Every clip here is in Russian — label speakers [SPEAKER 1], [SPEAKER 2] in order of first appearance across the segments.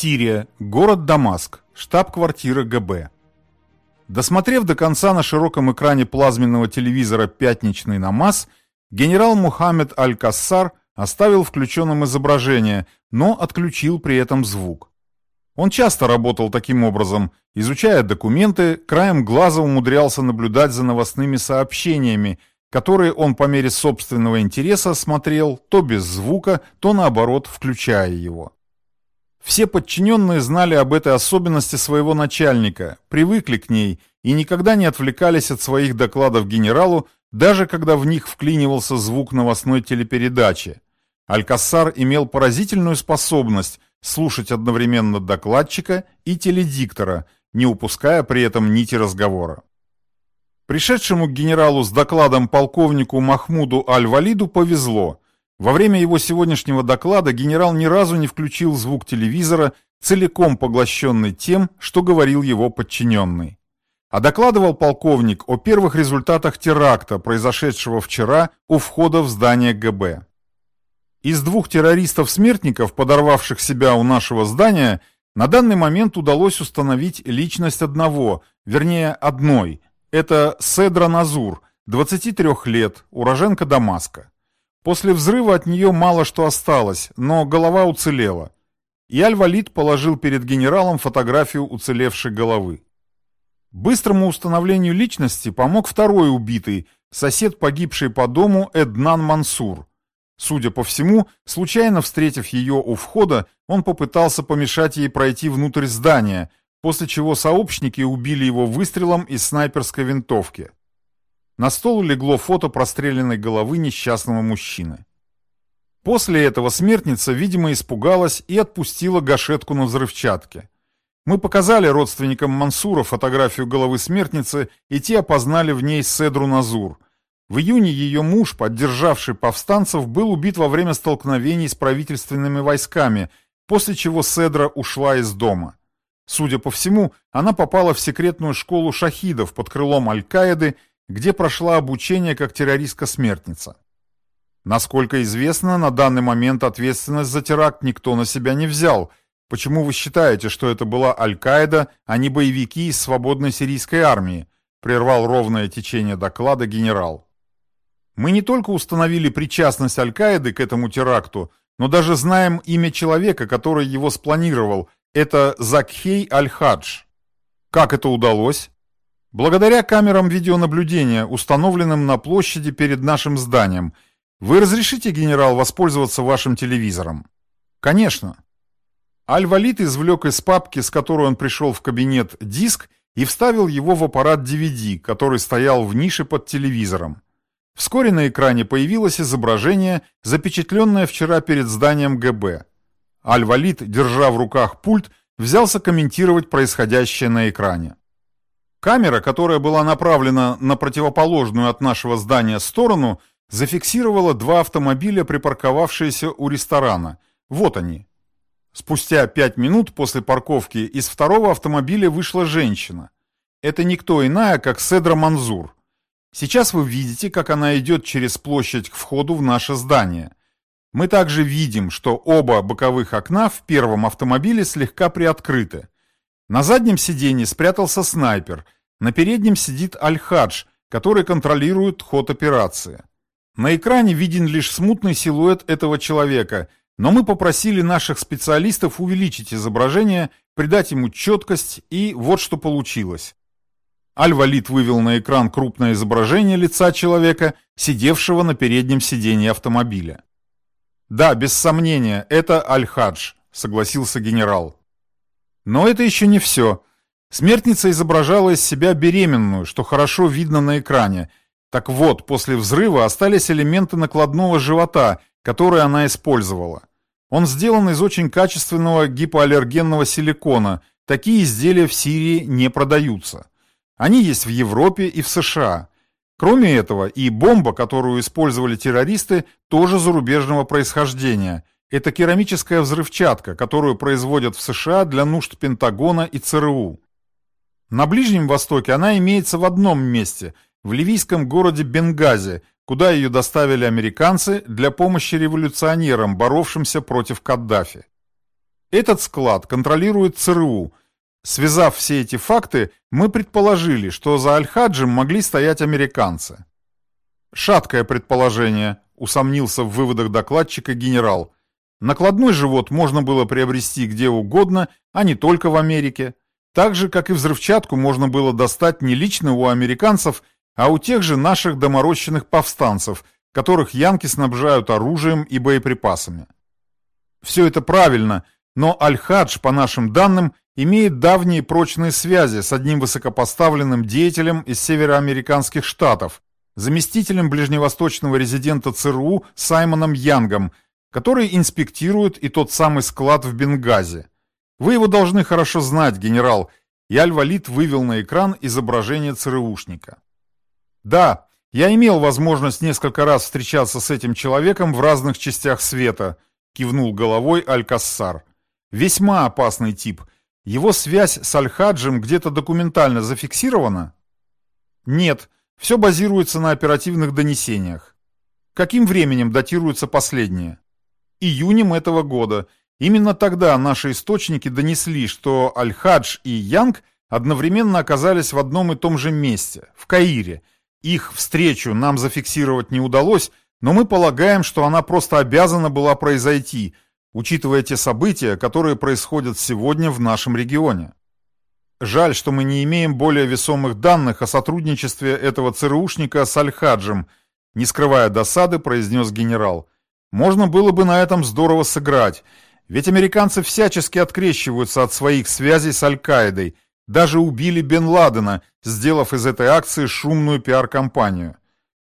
[SPEAKER 1] Сирия, город Дамаск, штаб-квартира ГБ. Досмотрев до конца на широком экране плазменного телевизора «Пятничный намаз», генерал Мухаммед Аль-Кассар оставил включенным изображение, но отключил при этом звук. Он часто работал таким образом, изучая документы, краем глаза умудрялся наблюдать за новостными сообщениями, которые он по мере собственного интереса смотрел то без звука, то наоборот включая его. Все подчиненные знали об этой особенности своего начальника, привыкли к ней и никогда не отвлекались от своих докладов генералу, даже когда в них вклинивался звук новостной телепередачи. Алькассар имел поразительную способность слушать одновременно докладчика и теледиктора, не упуская при этом нити разговора. Пришедшему к генералу с докладом полковнику Махмуду Аль-Валиду повезло – во время его сегодняшнего доклада генерал ни разу не включил звук телевизора, целиком поглощенный тем, что говорил его подчиненный. А докладывал полковник о первых результатах теракта, произошедшего вчера у входа в здание ГБ. Из двух террористов-смертников, подорвавших себя у нашего здания, на данный момент удалось установить личность одного, вернее одной. Это Седра Назур, 23 лет, уроженка Дамаска. После взрыва от нее мало что осталось, но голова уцелела. И Аль-Валид положил перед генералом фотографию уцелевшей головы. Быстрому установлению личности помог второй убитый, сосед погибший по дому Эднан Мансур. Судя по всему, случайно встретив ее у входа, он попытался помешать ей пройти внутрь здания, после чего сообщники убили его выстрелом из снайперской винтовки. На стол легло фото простреленной головы несчастного мужчины. После этого смертница, видимо, испугалась и отпустила гашетку на взрывчатке. Мы показали родственникам Мансура фотографию головы смертницы, и те опознали в ней Седру Назур. В июне ее муж, поддержавший повстанцев, был убит во время столкновений с правительственными войсками, после чего Седра ушла из дома. Судя по всему, она попала в секретную школу шахидов под крылом Аль-Каиды где прошла обучение как террористка-смертница. Насколько известно, на данный момент ответственность за теракт никто на себя не взял. Почему вы считаете, что это была Аль-Каида, а не боевики из свободной сирийской армии? Прервал ровное течение доклада генерал. Мы не только установили причастность Аль-Каиды к этому теракту, но даже знаем имя человека, который его спланировал. Это Закхей Аль-Хадж. Как это удалось? Благодаря камерам видеонаблюдения, установленным на площади перед нашим зданием, вы разрешите, генерал, воспользоваться вашим телевизором? Конечно. Аль-Валид извлек из папки, с которой он пришел в кабинет, диск и вставил его в аппарат DVD, который стоял в нише под телевизором. Вскоре на экране появилось изображение, запечатленное вчера перед зданием ГБ. Аль-Валид, держа в руках пульт, взялся комментировать происходящее на экране. Камера, которая была направлена на противоположную от нашего здания сторону, зафиксировала два автомобиля, припарковавшиеся у ресторана. Вот они. Спустя пять минут после парковки из второго автомобиля вышла женщина. Это никто иная, как Седра Манзур. Сейчас вы видите, как она идет через площадь к входу в наше здание. Мы также видим, что оба боковых окна в первом автомобиле слегка приоткрыты. На заднем сиденье спрятался снайпер, на переднем сидит Аль-Хадж, который контролирует ход операции. На экране виден лишь смутный силуэт этого человека, но мы попросили наших специалистов увеличить изображение, придать ему четкость, и вот что получилось. Аль-Валид вывел на экран крупное изображение лица человека, сидевшего на переднем сиденье автомобиля. «Да, без сомнения, это Аль-Хадж», — согласился генерал. Но это еще не все. Смертница изображала из себя беременную, что хорошо видно на экране. Так вот, после взрыва остались элементы накладного живота, которые она использовала. Он сделан из очень качественного гипоаллергенного силикона. Такие изделия в Сирии не продаются. Они есть в Европе и в США. Кроме этого, и бомба, которую использовали террористы, тоже зарубежного происхождения – это керамическая взрывчатка, которую производят в США для нужд Пентагона и ЦРУ. На Ближнем Востоке она имеется в одном месте, в ливийском городе Бенгази, куда ее доставили американцы для помощи революционерам, боровшимся против Каддафи. Этот склад контролирует ЦРУ. Связав все эти факты, мы предположили, что за Аль-Хаджем могли стоять американцы. Шаткое предположение, усомнился в выводах докладчика генерал. Накладной живот можно было приобрести где угодно, а не только в Америке. Так же, как и взрывчатку можно было достать не лично у американцев, а у тех же наших доморощенных повстанцев, которых янки снабжают оружием и боеприпасами. Все это правильно, но Аль-Хадж, по нашим данным, имеет давние прочные связи с одним высокопоставленным деятелем из североамериканских штатов, заместителем ближневосточного резидента ЦРУ Саймоном Янгом, который инспектирует и тот самый склад в Бенгази. Вы его должны хорошо знать, генерал, и Аль-Валид вывел на экран изображение ЦРУшника. Да, я имел возможность несколько раз встречаться с этим человеком в разных частях света, кивнул головой Аль-Кассар. Весьма опасный тип. Его связь с Аль-Хаджем где-то документально зафиксирована? Нет, все базируется на оперативных донесениях. Каким временем датируются последние? Июнем этого года. Именно тогда наши источники донесли, что Аль-Хадж и Янг одновременно оказались в одном и том же месте, в Каире. Их встречу нам зафиксировать не удалось, но мы полагаем, что она просто обязана была произойти, учитывая те события, которые происходят сегодня в нашем регионе. Жаль, что мы не имеем более весомых данных о сотрудничестве этого ЦРУшника с Аль-Хаджем, не скрывая досады, произнес генерал. Можно было бы на этом здорово сыграть, ведь американцы всячески открещиваются от своих связей с Аль-Каидой, даже убили Бен Ладена, сделав из этой акции шумную пиар-компанию.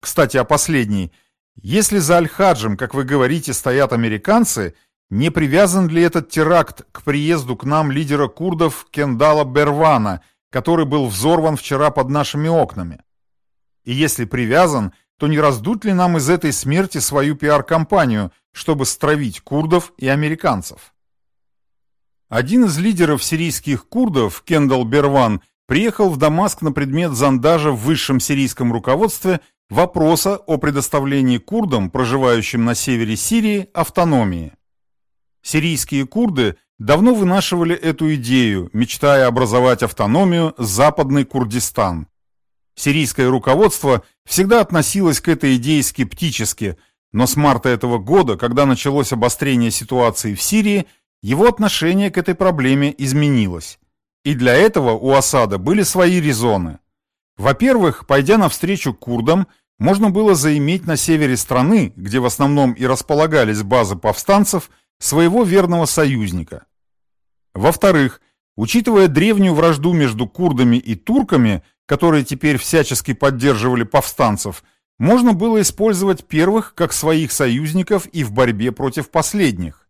[SPEAKER 1] Кстати, о последней. Если за Аль-Хаджем, как вы говорите, стоят американцы – не привязан ли этот теракт к приезду к нам лидера курдов Кендала Бервана, который был взорван вчера под нашими окнами? И если привязан, то не раздуть ли нам из этой смерти свою пиар-компанию, чтобы стравить курдов и американцев? Один из лидеров сирийских курдов, Кендал Берван, приехал в Дамаск на предмет зондажа в высшем сирийском руководстве вопроса о предоставлении курдам, проживающим на севере Сирии, автономии. Сирийские курды давно вынашивали эту идею, мечтая образовать автономию Западный Курдистан. Сирийское руководство всегда относилось к этой идее скептически, но с марта этого года, когда началось обострение ситуации в Сирии, его отношение к этой проблеме изменилось. И для этого у Асада были свои резоны. Во-первых, пойдя навстречу курдам, можно было заиметь на севере страны, где в основном и располагались базы повстанцев, своего верного союзника. Во-вторых, учитывая древнюю вражду между курдами и турками, которые теперь всячески поддерживали повстанцев, можно было использовать первых как своих союзников и в борьбе против последних.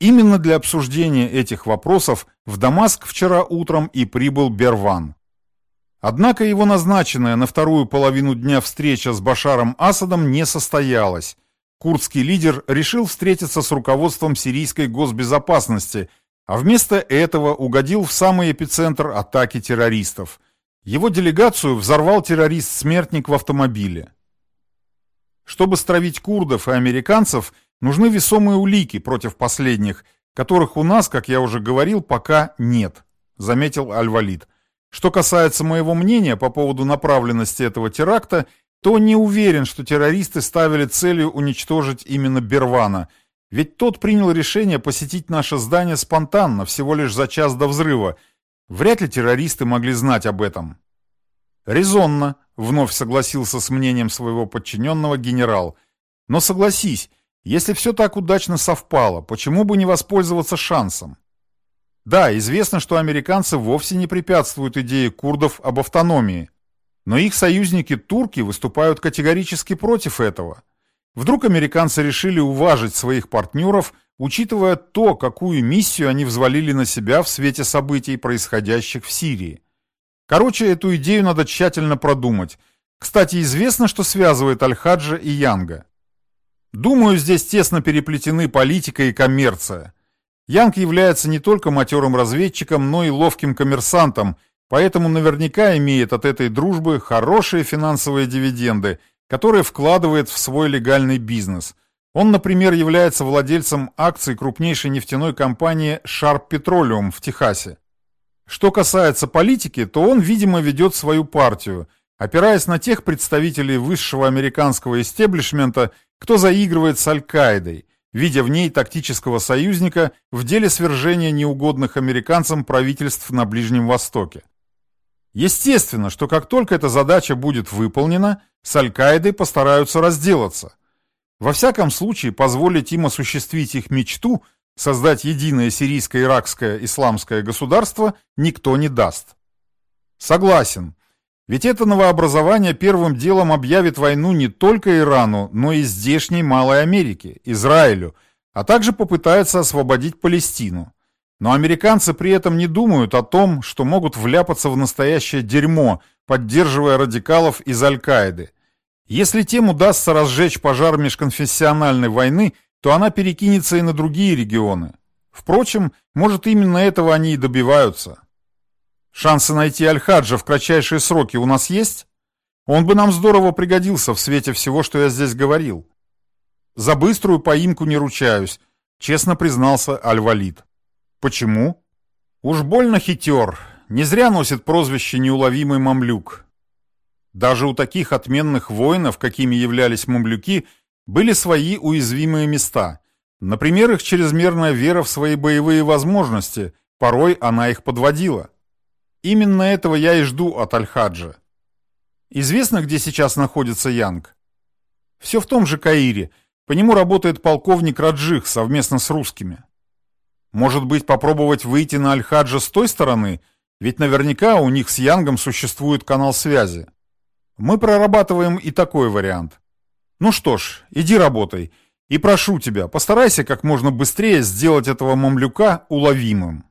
[SPEAKER 1] Именно для обсуждения этих вопросов в Дамаск вчера утром и прибыл Берван. Однако его назначенная на вторую половину дня встреча с Башаром Асадом не состоялась, Курдский лидер решил встретиться с руководством сирийской госбезопасности, а вместо этого угодил в самый эпицентр атаки террористов. Его делегацию взорвал террорист-смертник в автомобиле. Чтобы стравить курдов и американцев, нужны весомые улики против последних, которых у нас, как я уже говорил, пока нет, заметил Аль-Валид. Что касается моего мнения по поводу направленности этого теракта, то не уверен, что террористы ставили целью уничтожить именно Бервана, ведь тот принял решение посетить наше здание спонтанно, всего лишь за час до взрыва. Вряд ли террористы могли знать об этом. Резонно, вновь согласился с мнением своего подчиненного генерал. Но согласись, если все так удачно совпало, почему бы не воспользоваться шансом? Да, известно, что американцы вовсе не препятствуют идее курдов об автономии, но их союзники-турки выступают категорически против этого. Вдруг американцы решили уважить своих партнеров, учитывая то, какую миссию они взвалили на себя в свете событий, происходящих в Сирии. Короче, эту идею надо тщательно продумать. Кстати, известно, что связывает Аль-Хаджа и Янга. Думаю, здесь тесно переплетены политика и коммерция. Янг является не только матерым разведчиком, но и ловким коммерсантом – Поэтому наверняка имеет от этой дружбы хорошие финансовые дивиденды, которые вкладывает в свой легальный бизнес. Он, например, является владельцем акций крупнейшей нефтяной компании Sharp Petroleum в Техасе. Что касается политики, то он, видимо, ведет свою партию, опираясь на тех представителей высшего американского истеблишмента, кто заигрывает с Аль-Каидой, видя в ней тактического союзника в деле свержения неугодных американцам правительств на Ближнем Востоке. Естественно, что как только эта задача будет выполнена, с Аль-Каидой постараются разделаться. Во всяком случае, позволить им осуществить их мечту, создать единое сирийско-иракское исламское государство, никто не даст. Согласен. Ведь это новообразование первым делом объявит войну не только Ирану, но и здешней Малой Америке, Израилю, а также попытается освободить Палестину. Но американцы при этом не думают о том, что могут вляпаться в настоящее дерьмо, поддерживая радикалов из Аль-Каиды. Если тем удастся разжечь пожар межконфессиональной войны, то она перекинется и на другие регионы. Впрочем, может именно этого они и добиваются. Шансы найти Аль-Хаджа в кратчайшие сроки у нас есть? Он бы нам здорово пригодился в свете всего, что я здесь говорил. За быструю поимку не ручаюсь, честно признался Аль-Валид. Почему? Уж больно хитер. Не зря носит прозвище «неуловимый мамлюк». Даже у таких отменных воинов, какими являлись мамлюки, были свои уязвимые места. Например, их чрезмерная вера в свои боевые возможности, порой она их подводила. Именно этого я и жду от Аль-Хаджа. Известно, где сейчас находится Янг? Все в том же Каире. По нему работает полковник Раджих совместно с русскими. Может быть, попробовать выйти на Аль-Хаджа с той стороны? Ведь наверняка у них с Янгом существует канал связи. Мы прорабатываем и такой вариант. Ну что ж, иди работай. И прошу тебя, постарайся как можно быстрее сделать этого мамлюка уловимым.